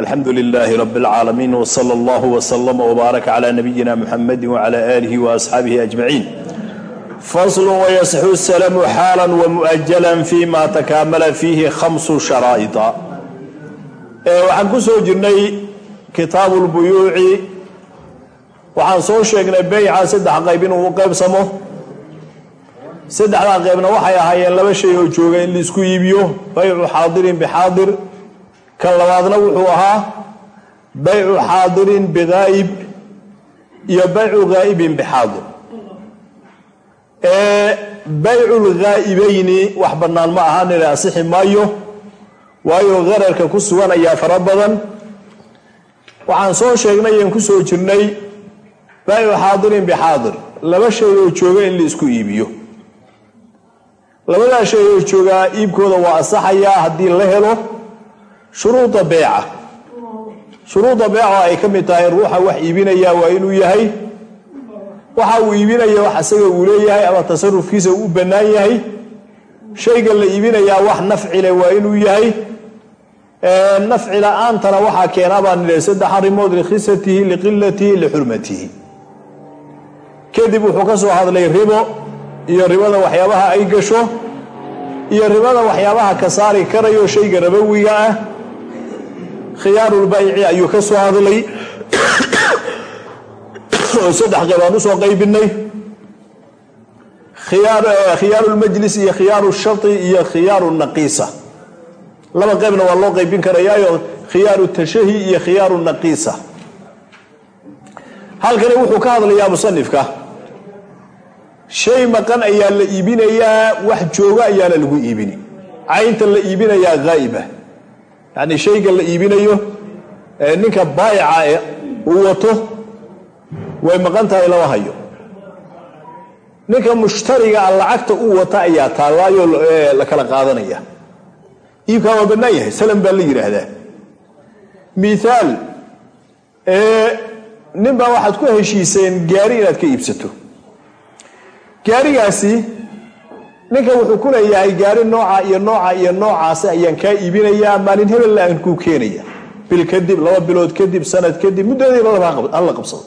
alxamdu lilaahi rab اlcaalamiin wsala allah wslama wbaarak cla nabiyina muxamadi wcla aalihi waasxaabihi ajmaciin faslu wayasixu salamu xaalan wamu'ajalan fi ma takaamala fiihi khamsu sharaa'ida waxaan ku soo jirnay kitaabu lbuyuuci waxaan soo sheegnay beyca saddex qayb inuu qaybsamo. Saddexdaa qaybna waxay ahaayeen laba shay oo jooga in la isku iibiyo baycu xaadirin bixaadir kan labaadna wuxuu ahaa baycu xaadirin bigaa'ib iyo baycu ghaa'ibin bixaadir. Baycu lghaa'ibayni wax bannaan ma ahaan ina asixi maayo waayo qararka ku sugan ayaa fara badan. Waxaan soo sheegnay aan ku soo jirnay baycu xaadirin bixaadir. Laba shay oo jooga in la isku iibiyo. Labadaa shay oo joogaa iibkooda waa asaxayaa haddii la helo shuruuda beeca. Shuruuda beeca ay ka mid tahay ruuxa wax iibinaya waa inuu yahay waxa uu iibinaya wax isaga uu leeyahay ama tasarufkiisa uu u bannaan yahay. Shayga la iibinayaa wax nafci leh waa inuu yahay. Nafci la'aantana waxaa keenaa baan nidhi saddex arrimood likhisatihi liqilatihi lixurmatihi kadib wuxuu ka soo hadlay ribo iyo ribada waxyaabaha ay gasho iyo ribada waxyaabaha ka saari karayo shayga rabowiga ah khiyaarulbayci ayuu ka soo hadlay. Oo saddex qaybaan u soo qaybinay. Khiyaarulmajlis iyo khiyaaru shari iyo khiyaaru naqiisa laba qaybna waa loo qaybin karayaayo khiyaaru tashahi iyo khiyaaru naqiisa halkani wuxuu ka hadlayaa musanifka shay maqan ayaa la iibinayaa wax jooga ayaana lagu iibini. Caynta la iibinayaa haa'iba yacni shayga la iibinayo ninka baayica uu wato way maqan tahay lama hayo. Ninka mushtariga a lacagta uu wata ayaa taallaayo la kala qaadanaya. Iibkaa waa bannaan yahay salam baa la yidhaahdaa mithaal nin baa waxaad ku heshiiseen gaari inaad ka iibsato. Gaarigaasi ninka wuxuu ku leeyahay gaari nooca iyo nooca iyo noocaasi ayaan kaa iibinayaa maalin hebella aan kuu keenaya. Bil kadib laba bilood kadib sanad kadib muddadeeda hala qabsado.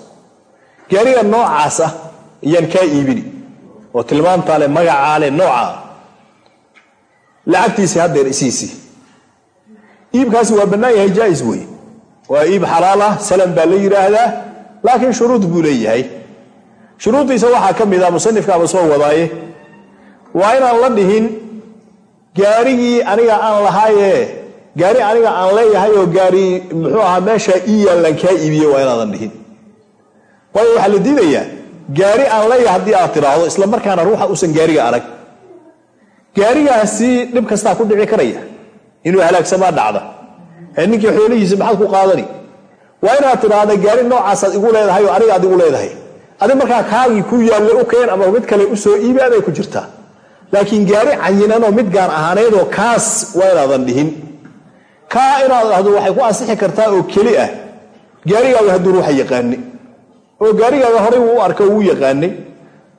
Gaariga noocaas ah ayaan kaa iibini. Oo tilmaamtaa le magacaa le noocaa lacagtiisi haddeer isiisii iibkaasi waa bannaan yahay jaais wey waa iib xalaal ah salam baa la yidhaahdaa laakiin shuruud buu leeyahay. Shuruuddiisa waxaa ka mid ah musanifkaaba soo wadaaye waa inaan la dhihin gaarigii aniga aan lahaaye gaari aniga aan leeyahay oo gaari muxuu ahaa meeshaa ii yaallaan kaa iibiye waa inaadan dhihin. Waayo waxaa la diidayaa gaari aan leeyahay haddii aad tiraahdo isla markaana ruuxa uusan gaariga arag. Gaarigaasi dhib kastaa ku dhici karaya inuu halaagsamaa dhacda. Ee ninkii xoolihiisa maxaad ku qaadani? Waa inaad tidhaahda gaari noocaasaad igu leedahay oo aniga aad igu leedahay. Adi markaa kaagii ku yaalle u keen ama mid kale u soo iibi aday ku jirtaa laakiin gaari cayinanoo mid gaan ahaaneedoo kaas waa inaadan dhihin. Kaa inaad dhahdo waxay ku ansixi kartaa oo keli ah. Gaarigaaga hadduu ruuxa yaqaani oo gaarigaaga horay wuu u arka wuu yaqaanay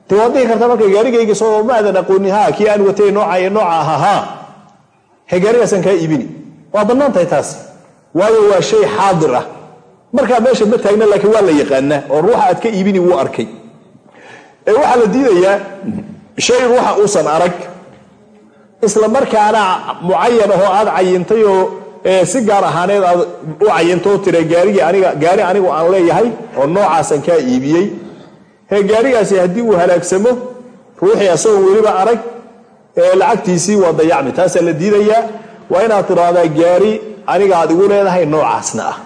de waad dhihi kartaa marka gaarigayga soo ma aadan aqooni ha kii aan watay nooca iyo nooca ahaa ha he gaarigaasaan kaa iibini. Waa bannaan tahay taas waayo waa shay xaadir ah. Markaa meesha ma taagna laakiin waa la yaqaanaa. Oo ruuxa aad ka iibini wuu arkay. Ee waxaa la diidayaa shay ruuxa uusan arag. Isla markaana mucayan ahoo aad cayintay oo si gaar ahaaneed aad u cayintoo tira gaarigii aniga gaari anigu aan leeyahay oo noocaasaan kaa iibiyey. He gaarigaasi haddii uu halaagsamo ruuxii asagoo weliba arag lacagtiisii waa dayacmi. Taasaa la diidayaa waa inaad tiraahdaa gaari aniga aad igu leedahay noocaasna ah.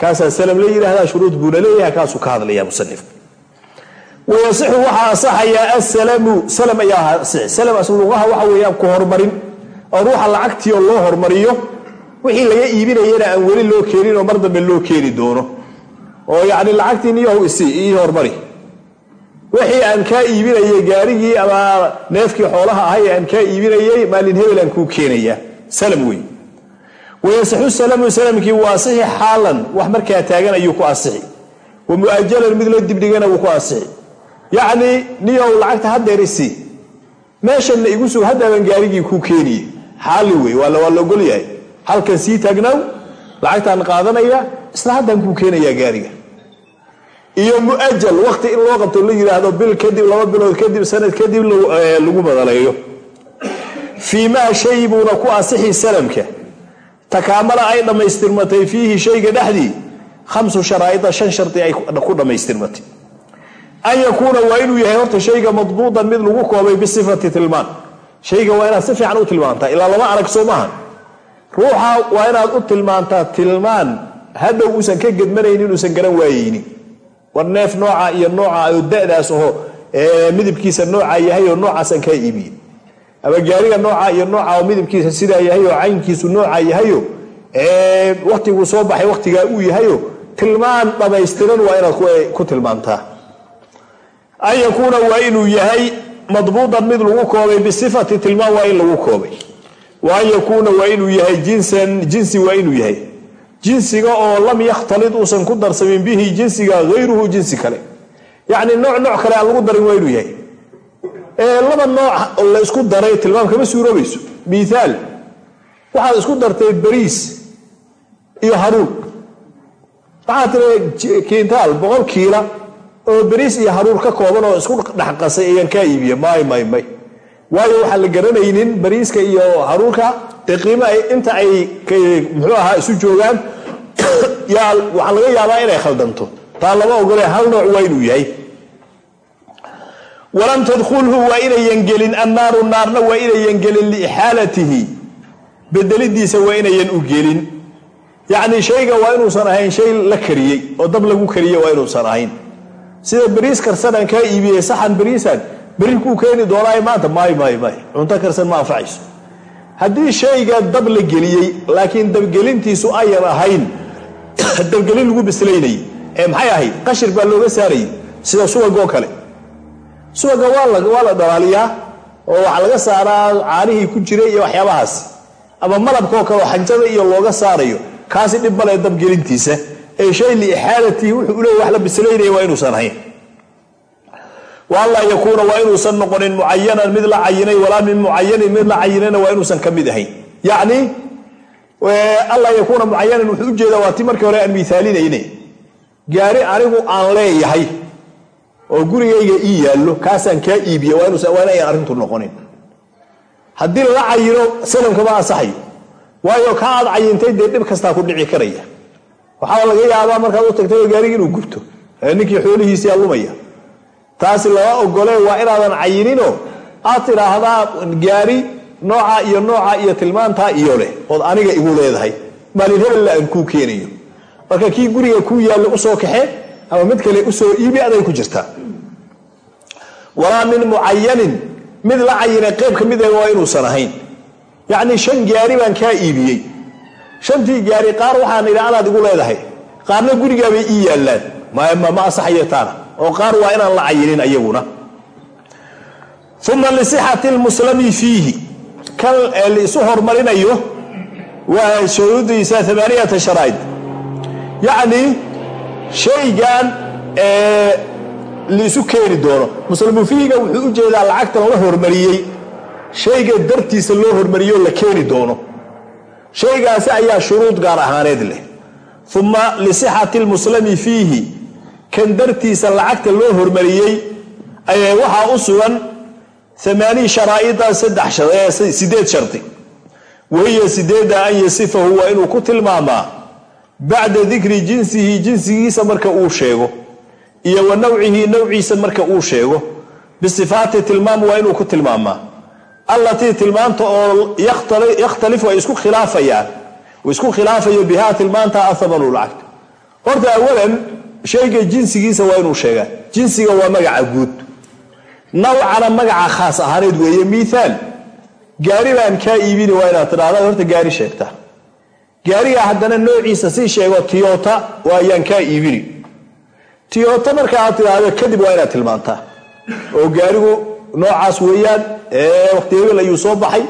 Kaasaa salam la yidhaahdaa shuruud buuna leeyahay kaasuu ka hadlaya musanifka wayasixu waxaa asaxayaa asalamu salam ayaa salam asluqaha waxa weeyaan ku horumarin oo ruuxa lacagtii oo loo hormariyo wixii laga iibinayana aan weli loo keenin oo mar dambe loo keeni doono oo yacni lacagtii niyahu isi ii hormari wixii aan kaa iibinayay gaarigii ama neefkii xoolaha ahay aan kaa iibinayay maalin hebel aan kuu keenaya salam wey wayasixu salamu salamkii wuu asixi xaalan wax markaa taagan ayuu ku asixi wa mu'ajalan mid la dibdhigana wuu ku asixi yacni niyow lacagta haddeer isi meeshanna igu sug haddaaban gaarigii kuu keeniye xaali wey waa la ogol yahay. Halkan sii taagnaaw lacagtaan qaadanaya isla haddaan kuu keenayaa gaariga. Iyo muajal waqti in loo qabto la yidhaahdo bil kadib laba bilood kadib sanad kadib lagu badaleeyo fii maa shay buuna ku asixi salamka. Takaamala ay dhammaystirmatay fiihi shayga dhexdii khamsu sharaa'ida shan shardi ay ku dhammaystirmatay an yakuuna waa inuu yahay horta shayga madbuudan mid lagu koobay bisifati tilmaan. Shayga waa inaad si fiican u tilmaantaa ilaa lama arag soo maaha ruuxa waa inaad u tilmaantaa tilmaan hadhow uusan ka gedmanaynin uusan garan waayeynin. War neef nooca iyo nooca oo da'daas aho midabkiisa nooca yahay oo noocaasaan kaa iibiye ama gaariga nooca iyo nooca oo midabkiisa sidaa yahay oo caynkiisu nooca yahayo waktiguu soo baxay waktigaa uu yahayo tilmaan dhammaystiran waa inaad ku tilmaantaa an yakuuna waa inuu yahay madbuudan mid lagu koobay bisifati tilmaan waa in lagu koobay. Wa an yakuuna waa inuu yahay jinsan jinsi waa inuu yahay. Jinsiga oo lam yakhtalid uusan ku darsamin bihi jinsiga hayruhu jinsi kale. Yacni nooc nooc kale aan lagu darin waa inuu yahay. Laba nooc la isku daray tilmaam kama suuroobayso. Miaal waxaad isku dartay bariis iyo haruun waxaad tiri kintaal boqol kiila oo beriis iyo haruur ka kooban oo isku dhexqasay ayaan kaa iibiye may may may. Waayo waxaan la garanaynin bariiska iyo haruurka dee qiimo inta ay muxuu ahaa isu joogaan. Waxaa laga yaabaa inay khaldanto. Taa lama ogole hal nooc waa yahay. Walam tadkulhu waa inayan gelin annaaru naarna waa inayan gelin liixaalatihi bedelidiisa waa inayan u gelin. Yacni shayga waa inuusan ahayn shay la kariyey. Oo dab lagu kariye waa inuusan ahayn sida beriis karsanaan kaa iibiyey saxan beriisaan beri kuu keeni doonaa maanta may may may. Cunto karsan ma anfacayso. Haddii shayga dab la geliyey laakiin dabgelintiisu ayan ahayn dabgelin lagu bislaynayay ee maxay ahayd? Qashir baa looga saarayay sida subagoo kale. Subaga waa la dhalaaliyaa oo waxaa laga saaraa caanihii ku jiray iyo waxyaabahaas. Ama malabkoo kale oo xanjada iyo looga saarayo kaasi dhib male dabgelintiisa ee shay liixaalatihi wuxuu uleey wax la bislaynaya waa inuusan ahayn. Waanlaa yakuuna waa inuusan noqonin mucayanan mid la cayinay walaa min mucayanin mid la cayinayna waa inuusan ka mid ahayn. Yacni alla yakuuna mucayanan wuxuu u jeedaa waa ti markii hore aan miaalinayne gaari anigu aan leeyahay oo gurigayga ii yaallo kaasaan kaa iibiye waa inayan arrintu noqonin. Haddii la cayino salamkama ansaxayo. Waayo ka aad cayintay dee dhib kastaa ku dhici karaya waxaa laga yaabaa markaad u tagtay gaarigi inuu gubto. Ninkii xoolihiisiyaa lumaya. Taasi lama ogole waa inaadan cayininoo aad tidhaahdaa gaari nooca iyo nooca iyo tilmaantaa iyo leh. Ood aniga igu leedahay. Maalin aan kuu keenayo. Marka kii guriga kuu yaallo u soo kaxe ama mid kale u soo iibi aday ku jirtaa walaa min mucayanin mid la cayinay qayb ka mid waa inuusan ahayn. Yacnii shan gaari baan kaa iibiyey shantii gaari qaar waxaan idhi anaad igu leedahay. Qaarna gurigaabay ii yaallaan. Ma asaxayo taana. Oo qaar waa inaan la cayinin ayaguna. Uma lisixati lmuslami fiihi. Kan laisu hormarinayo waa shuruudiisa amaaniyata sharaa'id. Yacnii shaygan laisu keeni doono. Muslamu fiihiga wuxuu u jeedaa lacagtan la hormariyey. Shayga dartiisa loo hormariyoo la keeni doono shaygaasi ayaa shuruud gaar ahaaneed leh. Uma lisixati lmuslami fiihi kan dartiisa lacagta loo hormariyey waxaa u sugan amaanii sharaa'ida sideed shardi wahiya sideeda an yasifahu waa inuu ku tilmaamaa bacda dikri jinsihi jinsigiisa marka uu sheego iyo wa nawcihi nawciisa marka uu sheego. Bisifaati tilmaam waa inuu ku tilmaamaa allatii tilmaanta oo yakhtalifu ay isku khilaafayaan isku khilaafayo bihaa tilmaanta athamanu lacagta horta awalan shayga jinsigiisa waa inuu sheegaa jinsiga waa magaca guud nawcana magaca khaas ahaaneed weeye miaal gaari baan kaa iibini waa inaad tidhahda horta gaari sheegta gaariga haddana noociisa sii sheego tiyota waayaan kaa iibini tiyota marka aad tidhaahdo kadib waa inaad tilmaantaa oo gaarigu noocaas weeyaan waqti hebel ayuu soo baxay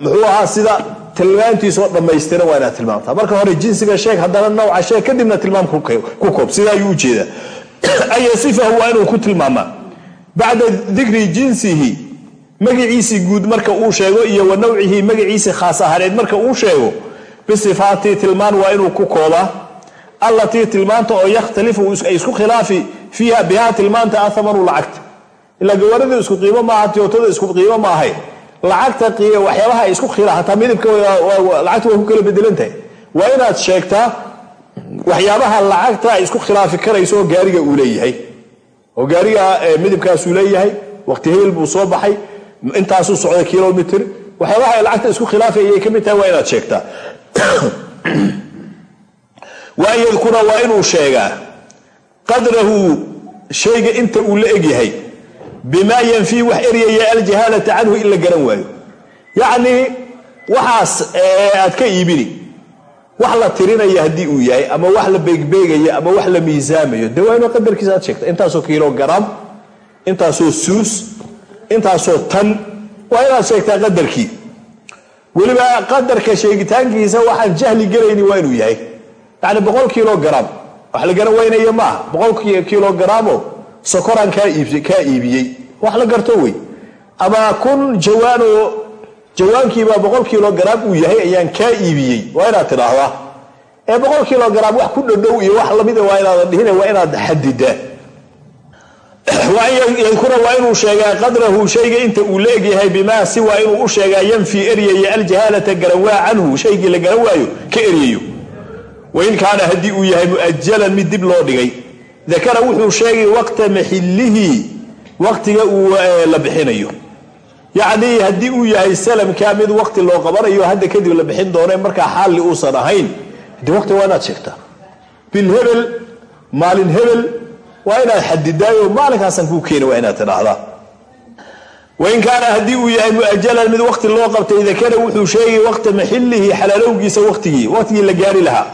muxuu ahaa sida tilmaantiisoo dhammaystiran waa inaad tilmaamtaa. Marka hore jinsiga sheeg haddana nawca sheeg kadibna tilmaam ku koob sida ayuu u jeedaa. An yasifahu waa inuu ku tilmaamaa. Bacda dikri jinsihi magaciisii guud marka uu sheego iyo wa nawcihi magaciisii khaas ahaaneed marka uu sheego bisifaati tilmaan waa inuu ku koobaa allatii tilmaanta oo yakhtalifu ay isku khilaafi fiiha bihaa tilmaanta athamanu lacagta ilaa gawaarida isku qiimo maaha tiyootada isku qiimo maahay. Lacagta waxyaabaha ay isku khila hataa midabka lacagta waa ku kala bedelantahay waa inaad sheegtaa waxyaabaha lacagta ay isku khilaafi karayso oo gaariga uu leeyahay. Oo gaariga midabkaasuu leeyahay waqti hebel buu soo baxay intaasuu socday kilomitr waxyaabaha lacagta isku khilaafay ayay ka mid tahay waa inaad sheegtaa waan yadkura waa inuu sheegaa. Qadrahu shayga inta uu la egyahay bimaa yanfii wax eryaya aljahaalata canhu in la garan waayo. Yacnii waxaas aad ka iibini wax la tirinaya haddii uu yahay ama wax la beegbeegaya ama wax la miisaamayo dee waa inuu qadarkiisa aad sheegta intaasoo kilogaram intaasoo suus intaasoo tan waa inaad sheegtaa qadarkii. Weliba qadarka sheegitaankiisa waxaan jahli gelayni waa inuu yahay. Yani boqol kilogaram wax la garan waynaya maaha. Boqol kilogaramoo sokoraan kaa iibiyey? Wax la garto wey. Ama kun jawaanoo jawaankiibaa boqol kilogaram uu yahay ayaan kaa iibiyey? Waa inaad tidhaahdaa. Ee boqol kilogaram wax ku dhodhow iyo wax lamida waa inaadan dhihina waa inaad xadidaa yadkura waa inuu sheegaa qadrahu shayga inta uu la egyahay bimaa si waa inuu u sheegaa yanfii eryaya aljahaalata garawaa canhu shaygii la garan waayo ka eryayo wain kaana haddii uu yahay mu'ajalan mid dib loo dhigay dakara wuxuu sheegay waqta maxilihi waqtiga uu la bixinayo. Yacnii haddii uu yahay salamka mid waqti loo qabanayo hadda kadib la bixin doono markaa xaalli uusan ahayn. De waqti waa inaad sheegtaa bil hebel maalin hebel waa inaad xadidaayo maalinkaasaan kuu keeni waa inaad tidhaahdaa. Wain kaana haddii uu yahay mu'ajalan mid waqti loo qabtay dakara wuxuu sheegay waqta maxilihi xalaalowgiisa waqtigii waqtigii la gaari lahaa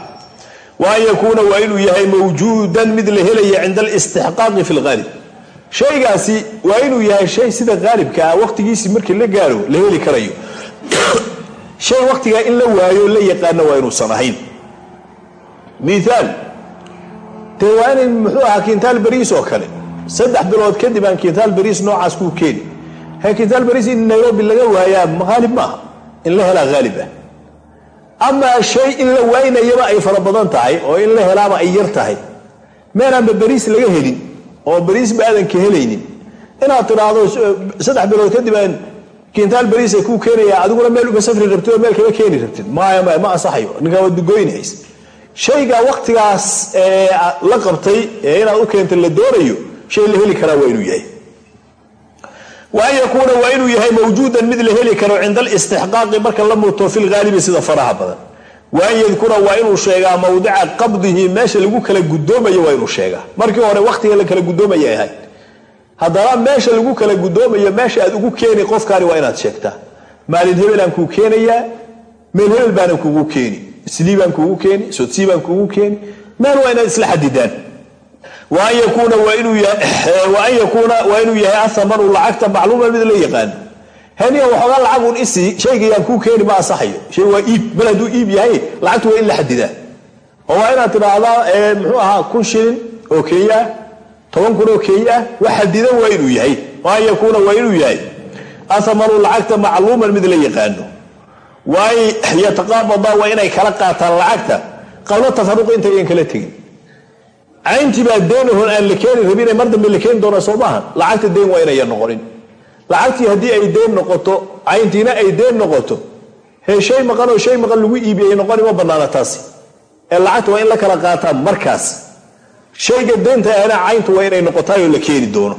wa an yakuuna waa inuu yahay mawjuudan mid la helaya cinda alistixqaaqi fi lqaalib shaygaasi waa inuu yahay shay sida qaalibka ah waqtigiisii markii la gaaro la heli karayo. Shay waqtigaa in la waayo la yaqaano waa inuusan ahayn miaal dee waa inay muxuu ahaa kintaal bariis oo kale. Saddex bilood kadib aan kintaal bariis noocaas kuu keeni. He kintaal bariis in nairobi laga waayaa haalib maaha in la helaa haalib ah amaa shay in la waynayaba ay fara badan tahay oo in la helaaba ay yar tahay. Meenaanba bariis laga helin oo bariisba aadan ka helaynin. Inaad tidhaahdo saddex bilood kadib aan kintaal bariisa kuu keenaya adiguna meel uga safri rabtid oo meel kama keeni rabtid. Maya maya ma ansaxayo. Ninkaa waad dugoynahays shayga waqtigaas la qabtay ee inaad u keenta la doonayo shay la heli karaa waa inuu yahay wa an yakuuna waa inuu yahay mawjuudan mid la heli karo cinda alistixqaaqi marka la muto fi lgaalibi sida faraha badan. Wa an yadkura waa inuu sheegaa mawdica qabdihi meesha lagu kala gudoomayo waa inuu sheegaa. Markii hore waqtiga la kala gudoomaya ahayd. Haddana meesha lagu kala gudoomayo meesha aad ugu keeni qofkaani waa inaad sheegtaa. Maalin hebelaan kuu keenayaa meel hebel baanan kugu keeni. Islii baan kugu keeni sodsii baan keeni. Meel waa inaad isla xadidaan wa an yakuuna yahay athamanu lacagta macluuman mid la yaqaano haniya waxoogaa lacagun isii shaygayaan kuu keeni ma ansaxayo shay waa iib hadduu iib yahay lacagtu waa in la xadidaa oo waa inaad tidhaahdaa muxuu ahaa kun shilin oo kenya ah toban kun oo kenya ah wax xadidan waa inuu yahay. Wa an yakuuna waa inuu yahay athamanu lacagta macluuman mid la yaqaano. Waa yataqaabadaa waa inay kala qaataan lacagta qablo tafaruqi intayan kala tegin cayntii baa deenahon aan la keeni rabine mar dambe la keeni doona soo maaha lacagta deen waa inayan noqonin. Lacagtii haddii ay deen noqoto cayntiina ay deen noqoto hee shay maqan oo shay maqan lagu iibiyay noqoni ma banaana taasi. Ee lacagta waa in la kala qaataan markaas. Shayga deenta ahna cayntu waa inay noqotaayoo la keeni doono.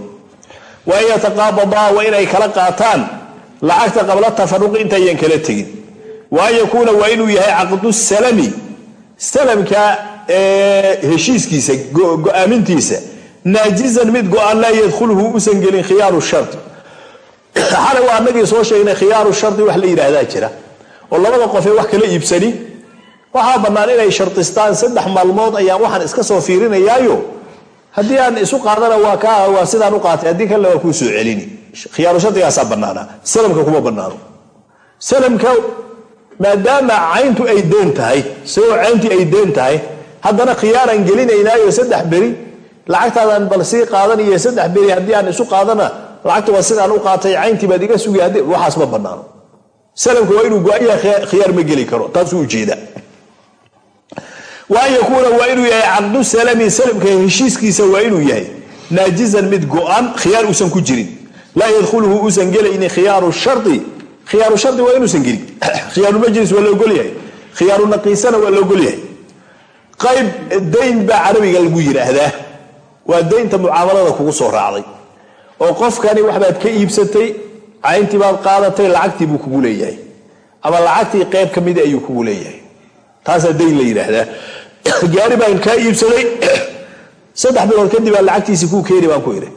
Waa in yataqaabadaa waa inay kala qaataan. Lacagta qabla tafaruqi intayan kala tegin. Wa an yakuuna waa inuu yahay caqdu salami. Salamka heshiiskiisa go'aamintiisa naajizan mid go'aan laa yadkhuluhu usan gelin khiyaaru shari xale waa anagii soo sheegnay khiyaaru shari wax la yidhaahdaa jira oo labada qofee wax kala iibsani waxaa bannaan inay shartistaan saddex maalmood ayaan waxaan iska soo fiirinayaayo. Haddii aan isu qaadana waa ka waa sidaan u qaatay haddii kalena waa kuu soo celini. Khiyaaru shardigaasaa bannaana salamka kuma bannaano. Salamka maadaama cayntu ay deen tahay isagoo cayntii ay deen tahay haddana khiyaaraan gelinaynaayo saddex beri lacagtaadaan bal sii qaadaniyo saddex beri haddii aan isu qaadana lacagta waa sidaan u qaatay cayntii baad iga sugay waxaas ma bannaano. Salamka waa inuu go'aya khiyaar ma geli karo taasuu ujeeda wa yakuuna waa inuu yahay caqdu salami salamka heshiiskiisa waa inuu yahay naajizan mid go-an khiyaar uusan ku jirin. Laa yadkhuluhu uusan gelaynin khiyaaru shari khiyaaru shari waa inuusan gelin. Khiyaarulmajlis waa la khiyaaru naqiisana waa la qayb dayn baa carabiga lagu yidhaahdaa. Waa daynta mucaamalada kugu soo raacday. Oo qofkani waxbaad ka iibsatay cayntii baad qaadatay lacagtii buu kugu leeyahay. Ama lacagtii qayb ka mida ayuu kugu leeyahay. Taasaa dayn la yidhaahdaa. Gaari baan kaa iibsaday. Saddex bilood kadib aa lacagtiisii kuu keeni baan ku idhi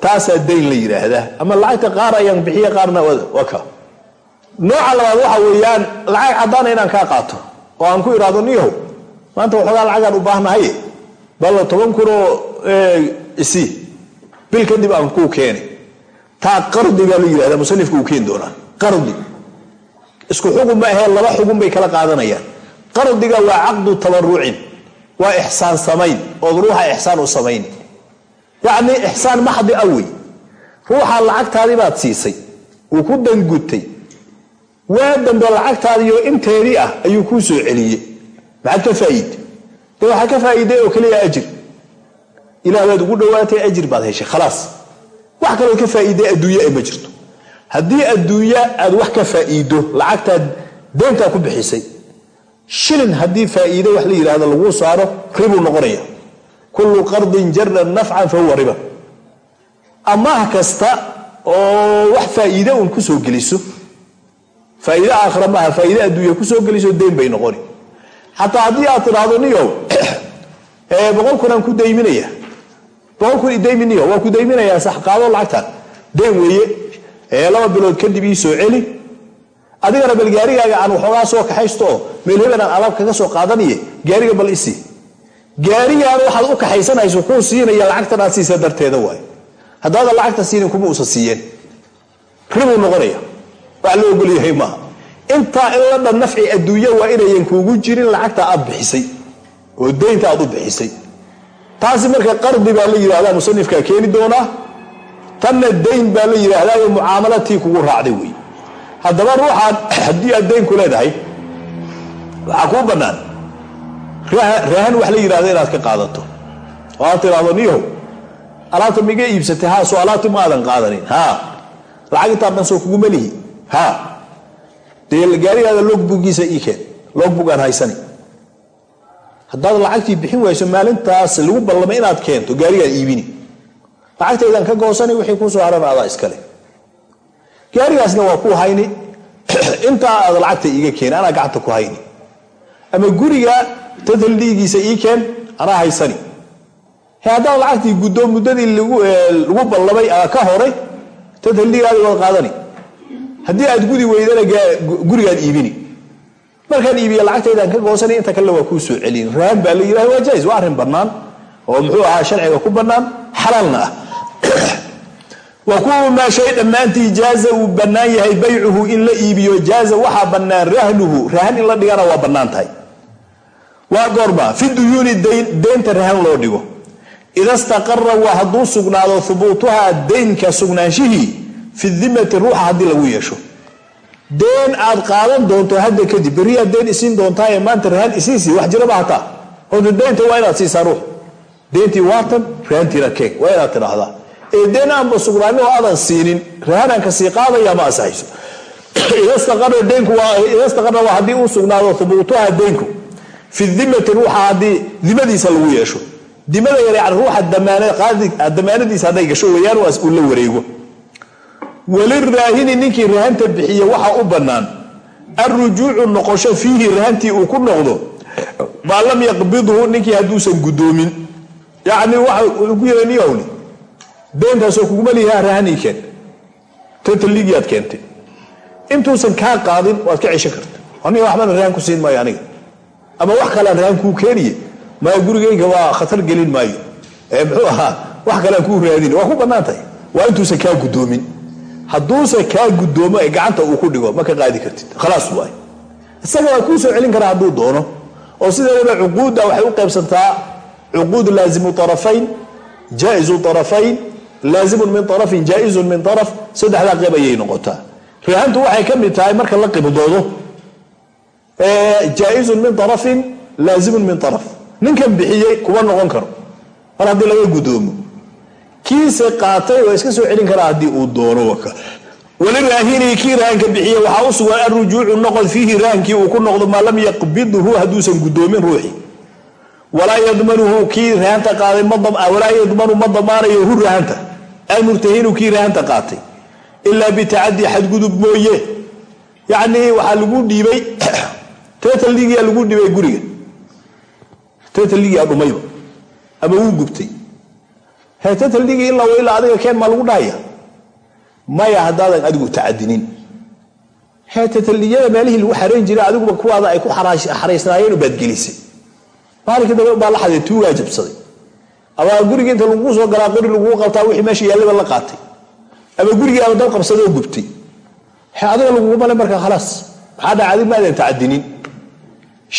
taasaa dayn la yidhaahdaa. Ama lacagta qaar ayaan bixiye qaarna waka nooca labaad waxa weeyaan lacag caddaana inaan kaa qaato oo aan ku idhaahdo niyahow maanta waxoogaa lacagaan u baahnahay? Balla toban kunoo isi. Bil kadib aan kuu keeni taa qardi baa la yidhahdaa musanifka uu keeni doonaa. Qardi. Isku xugun ma ahee laba xugun bay kala qaadanayaan. Qardiga waa caqdu tabarucin waa ixsaan samayn ood ruuxa ixsaan u samayn. Yacni ixsaan maxdi awey ruuxa lacagtaadii baad siisay uu ku dangutay. Waa dambe lacagtaadiyo inteedii ah ayuu kuu soo celiyey maxaad ka faa'iide de waxaa ka faa'iiday oo keliya ajir. Ilaah baad ugu dhowaatay ajir baad heshay khalaas. Wax kaloo ka faa'iiday adduunye ee ma jirto. Haddii adduunya aad wax ka faa'iido lacagtaad deyntaa ku bixisay shilin haddii faa'iide wax la yidhahdo laguu saaro ribuu noqonaya. Kullu qardin jara nafcan fa huwa riba amaah kasta oo wax faa'iide uun ku soo geliso faa'iide aakhira maaha faa'iide adduunya ku soo geliso deyn bay noqoni xataa haddii aad tidhaahdo niyow boqol kunaan ku dayminaya boqol kun idaymi niyo ku dayminayaa sax qaado lacagtaan deyn weeye laba bilood kadib ii soo celi. Adigana bal gaarigaaga aan waxoogaa soo kaxaysto meel heban aan alaab kaga soo qaadaniye gaariga bal isi. Gaarigaan waxaad u kaxaysanayso kuu siinaya lacagtan aad siisa darteeda waay haddaadan lacagta siinin kuma uusan siiyeen. Ribuu noqonaya wax la ogolyahay maaha intaa in dhan nafci adduunya waa inayan kuugu jirin lacagta aad bixisay oo deynta aad u bixisay. Taasi marka qardi baa la yidhahdaa musanifkaa keeni doonaa. Tanna dayn baa la yidhaahdaa mucaamalatii kugu raacday wey haddaba ruuxaan haddii aad dayn ku leedahay waxaa kuu bannaan. Rahan wax la yidhahdo inaad ka qaadato. Oo aad tidhaahdo niyahow alaabta miga iibsatay haa soo alaabti ma aadan qaadanin haa lacag intaan dhan soo kuguma lihi haa dee gaarigaada logbugiisa ii keen logbug aan haysani. Haddaad lacagtii bixin wayso maalintaas lagu ballamay inaad keento gaarigaan iibini. Lacagtaydan ka goosani wixii ku soo harana adaa iskale gaarigaasna waa ku hayni. Intaa aad lacagta iiga keen anaa gacanta ku hayni. Ama guriga tadaldhiigiisa ii keen anaa haysani. He haddaad lacagtii guddo muddadii lagu ballamay ka horay tadaldhiigaadi waad qaadani haddii aad gudi weydana gurigaad iibini. Markaan iibiya lacagtaydan ka goosani inta kale waa kuu soo celin. Rahan baa la yidhahda waa jais waa arrin bannaan oo muxuu ahaa sharciga ku bannaan xalaalna ah. Wa maa shay dhammaantii jaaza uu bannaan yahay baycuhu in la iibiyo jaaza waxaa bannaan rahnuhu rahan in la dhigana waa bannaan tahay. Waa goorma fi duyuuni deynta rahan loo dhigo. Ida staqara waa hadduu sugnaado hubuutuhaa deynka sugnaanshihii fi dimati ruuxa haddii lagu yeesho. Deen aad qaadan doonto hadda kadib berriyaad deen isiin doontaaye maanta rahan isiisii wax jiraba hataa. Horta deynta waa inaad siisaa ruux. Deentii waatan rahantiina keeg. Waa inaad tidhaahdaa. Ee deen aanba sugnaanin oo aadan siinin rahanaan sii qaadaya ma asaxayso idastaqara waa haddii uu sugnaado hubuutuha deynku fi dimati ruuxa haddii dimadiisa lagu yeesho. Dimada yar yani ruuxa damaanadiisa hadday gasho weeyaan waas uu la wareego waliraahini ninkii rahanta bixiye waxaa u bannaan. Alrujuucu noqosho fiihi rahantii uu ku noqdo maa lam yaqbidhu ninkii hadduusan guddoomin yacni waxa yidha niyowni deyntaasoo kuguma lihaa rahanii keen tataligiyaad keentay. Intuusan kaa qaadin waad ka ceshan karta. Aniga waxbana rahan ku siin maayo aniga. Ama wax kalean rahan kuu keeniye maya gurigayga waa khatar gelin maayo. Ee muxuu ahaa wax kalean kuu raadin. Waa ku bannaan tahay waa intuusan kaa guddoomin hadduusan kaa guddoomo ee gacanta uu ku dhigo ma ka qaadi kartid. Khalaas waay. Isaga waa kuu soo celin karaa hadduu doono oo sideedaba cuquudda waxay u qaybsantaa cuquud laazimu arafayn jaa'izu arafayn laazimun min arafin jaa'izun min araf saddexdaa qeyb ayay noqotaa. Rahantu waxay ka mid tahay marka la qibdoodo. Jaa'izun min arafin laazimun min araf ninkan bixiyey kuma noqon karo. Mar haddii laga gudoomo kiise qaatay waa iska soo celin karaa haddii uu doono waliraahini kii rahanka bixiye waxaa u sugan alrujuucu noqod fiihi rahankii uu ku noqdo maa lam yaqbidhu hadduusan gudoomin ruuxii walaa yadmanuhu kii rahanta qaaday walaa yadmanu ma damaanayo hu rahanta almurtahinu kii rahanta qaatay. Ilaa bitacadi xadgudub mooye. Yacnii waxaa lagu dhiibay tetalligiyaa lagu dhibay guriga. Tetalligiyaa dhumayba ama wuu gubtay he tetalligii ilaa ilaa adiga keen maa lagu dhahaya maya haddaadan adigu tacadinin. Tetalliyada meelihii lagu xarayn jiray adiguba kuwaada ay ku xaraysnaayeen baad gelisay maalinkii dambe baa la xaday tuugaa jabsaday ama gurigii inta lagu soo galaa qori laguu qabtaa wixii meesha yaallaba la qaatay. Ama gurigii ama dab qabsadoo gubtay. He adiga lagugumale markaa khalaas. Maxaa dhaca adig maadan tacadinin.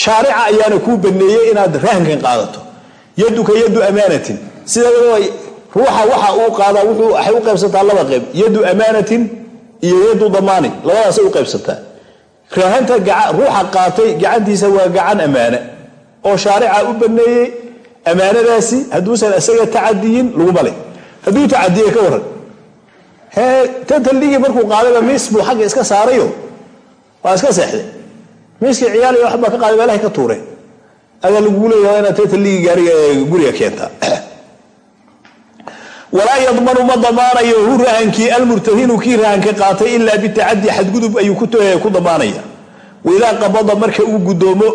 Shaarica ayaana kuu baneeyey inaad rahankan qaadato. Yaduka yadu amaanatin. Sida ruuxa waxa uu qaadaa waxay u qaybsataa laba qayb yadu amaanatin iyo yadu damaanin labadaasay u qaybsataa rahanta ruuxa qaatay gacantiisa waa gacan ammaana oo shaarica u baneeyey ammaanadaasi hadduusan isaga tacadiyin laguma le hadduu tacadiye ka waran hee tatalligii markuu qaadayba miis buu xagga iska saarayo? Waa iska seexday. Miiskii ciyaaliya waxbaa ka qaaday meelahay ka tuureen. Adaa lagugu leeyaha inaad gaariga guriga keentaa walaa yadmanu ma damaanayo hu rahankii almurtahinu kii rahanka qaatay ilaa bitacadi xadgudub ayuu ku damaanaya. Waidaa qabada marka uu gudoomo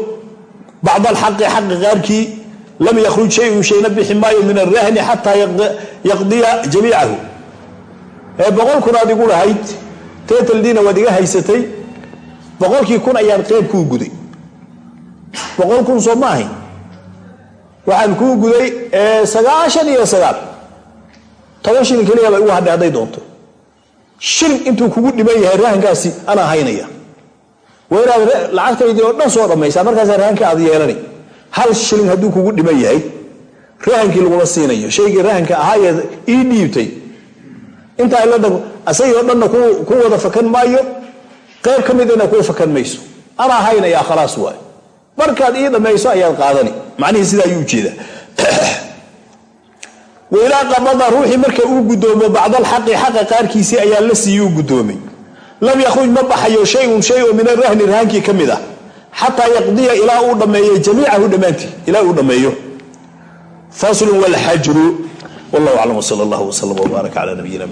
bacd alxaqi xaqi qaarkii lam yakhruj shayun shayna bixi maayo min arahni xataa yaqdiya jamiicahu. Ee boqol kun aad igu lahayd tetaldiina waad iga haysatay boqolkii kun ayaan qeyb kuu guday. Boqol kun soo ma ahayn waxaan kuu guday sagaashan iyo sagaal toban shilin keliya bay ugu hadhay hadday doonto. Shilin intuu kugu dhiman yahay rahankaasi anaa haynaya. Waa lacagtaydii oo dhan soo dhammaysaa markaasaa rahanka aad yeelanay hal shilin hadduu kugu dhiman yahay rahankii laguma siinayo. Shaygii rahanka ahaaye ii dhiibtay. Intaa ila dhan asagii oo dhanna ku wada fakan maayo qayb ka midina kuu fakan mayso. Anaa haynayaa khalaas waay. Markaad ii dhammayso ayaad qaadani. Macnihii sidaa ayuu u jeedaa wailaa qabada ruuxii marka uu gudoomo bacdalxaqi xaqa qaarkiisii ayaa la siiyuu gudoomay. Lam yakhruj ma baxayo shayun shay oo min arahni rahaankii ka mid ah. Xataa yaqdiya ilaa uu dhammeeyo jamiicahu dhammaantii ilaa uu dhammeeyo faslun wlxajru wallahu aclam wsal allah wslam wbaarak cala nabiyina